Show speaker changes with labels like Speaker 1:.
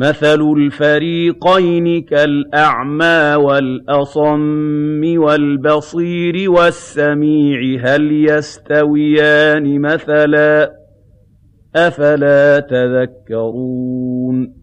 Speaker 1: مَثَلُ الْفَرِيقَيْنِ كَالْأَعْمَىٰ وَالْأَصَمِّ وَالْبَصِيرِ وَالسَّمِيعِ ۚ هَلْ يَسْتَوِيَانِ مَثَلًا ۚ أَفَلَا تَذَكَّرُونَ